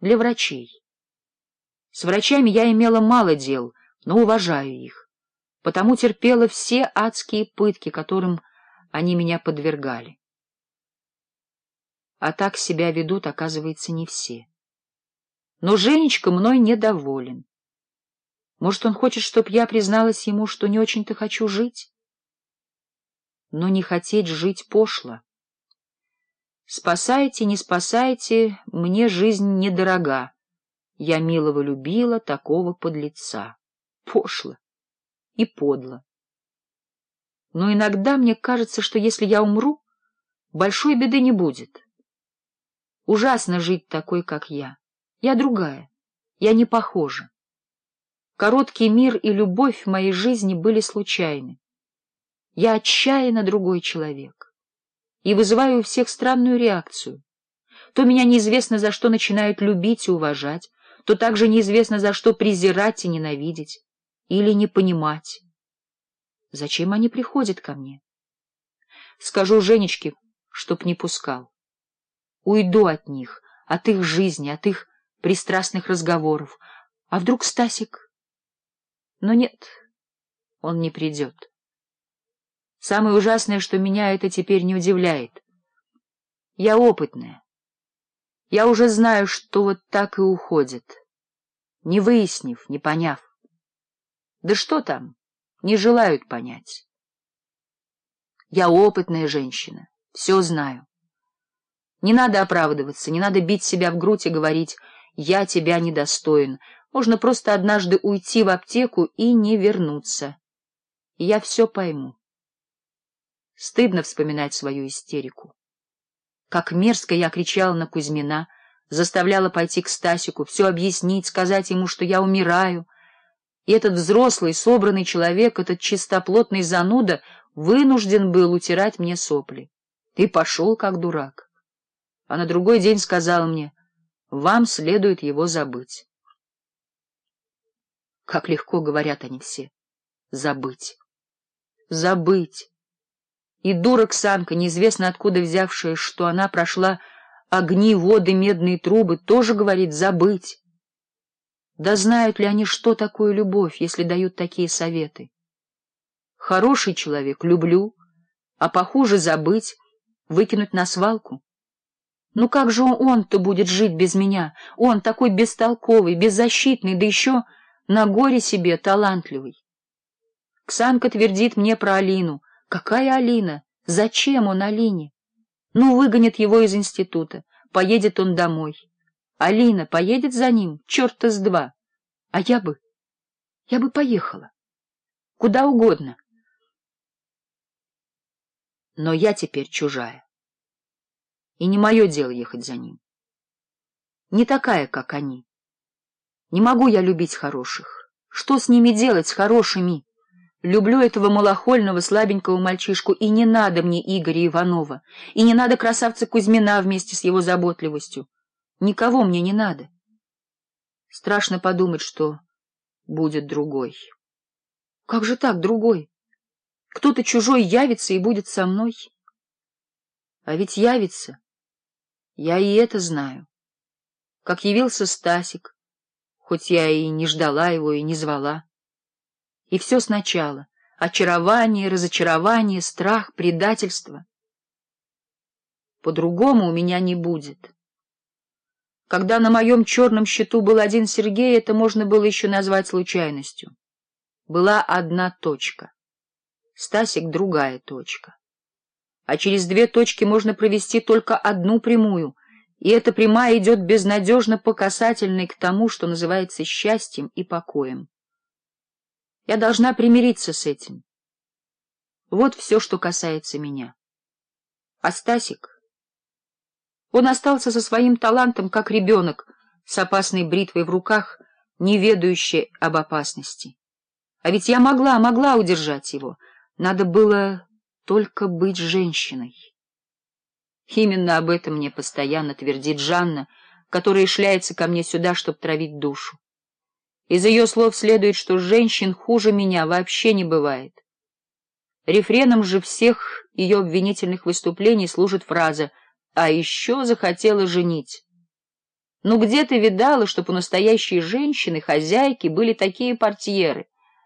для врачей. С врачами я имела мало дел, но уважаю их, потому терпела все адские пытки, которым они меня подвергали. А так себя ведут, оказывается, не все. Но Женечка мной недоволен. Может, он хочет, чтобы я призналась ему, что не очень-то хочу жить? Но не хотеть жить пошло. Спасайте, не спасайте, мне жизнь недорога. Я милого любила такого подлеца. Пошло и подло. Но иногда мне кажется, что если я умру, большой беды не будет. Ужасно жить такой, как я. Я другая, я не похожа. Короткий мир и любовь в моей жизни были случайны. Я отчаянно другой человек и вызываю у всех странную реакцию. То меня неизвестно за что начинают любить и уважать, то также неизвестно за что презирать и ненавидеть, или не понимать. Зачем они приходят ко мне? Скажу Женечке, чтоб не пускал. Уйду от них, от их жизни, от их пристрастных разговоров. А вдруг Стасик? Но нет, он не придет. Самое ужасное, что меня это теперь не удивляет. Я опытная. Я уже знаю, что вот так и уходит, не выяснив, не поняв. Да что там, не желают понять. Я опытная женщина, все знаю. Не надо оправдываться, не надо бить себя в грудь и говорить «я тебя недостоин». Можно просто однажды уйти в аптеку и не вернуться. Я все пойму. Стыдно вспоминать свою истерику. Как мерзко я кричала на Кузьмина, заставляла пойти к Стасику, все объяснить, сказать ему, что я умираю. И этот взрослый, собранный человек, этот чистоплотный зануда, вынужден был утирать мне сопли. И пошел как дурак. А на другой день сказал мне, вам следует его забыть. Как легко говорят они все. Забыть. Забыть. И дурак Санка, неизвестно откуда взявшая, что она прошла огни, воды, медные трубы, тоже говорит «забыть». Да знают ли они, что такое любовь, если дают такие советы? Хороший человек — люблю, а похуже — забыть, выкинуть на свалку. Ну как же он-то будет жить без меня? Он такой бестолковый, беззащитный, да еще на горе себе талантливый. Ксанка твердит мне про Алину — Какая Алина? Зачем он Алине? Ну, выгонят его из института. Поедет он домой. Алина поедет за ним, черта с два. А я бы... я бы поехала. Куда угодно. Но я теперь чужая. И не мое дело ехать за ним. Не такая, как они. Не могу я любить хороших. Что с ними делать, с хорошими? Люблю этого малохольного, слабенького мальчишку, и не надо мне Игоря Иванова, и не надо красавца Кузьмина вместе с его заботливостью. Никого мне не надо. Страшно подумать, что будет другой. Как же так, другой? Кто-то чужой явится и будет со мной. А ведь явится. Я и это знаю. Как явился Стасик, хоть я и не ждала его и не звала. И все сначала. Очарование, разочарование, страх, предательство. По-другому у меня не будет. Когда на моем черном счету был один Сергей, это можно было еще назвать случайностью. Была одна точка. Стасик — другая точка. А через две точки можно провести только одну прямую, и эта прямая идет безнадежно по касательной к тому, что называется счастьем и покоем. Я должна примириться с этим. Вот все, что касается меня. А Стасик? Он остался со своим талантом, как ребенок, с опасной бритвой в руках, не ведающий об опасности. А ведь я могла, могла удержать его. Надо было только быть женщиной. Именно об этом мне постоянно твердит Жанна, которая шляется ко мне сюда, чтобы травить душу. Из ее слов следует, что женщин хуже меня вообще не бывает. Рефреном же всех ее обвинительных выступлений служит фраза «А еще захотела женить». Ну где ты видала, что у настоящей женщины хозяйки были такие портьеры?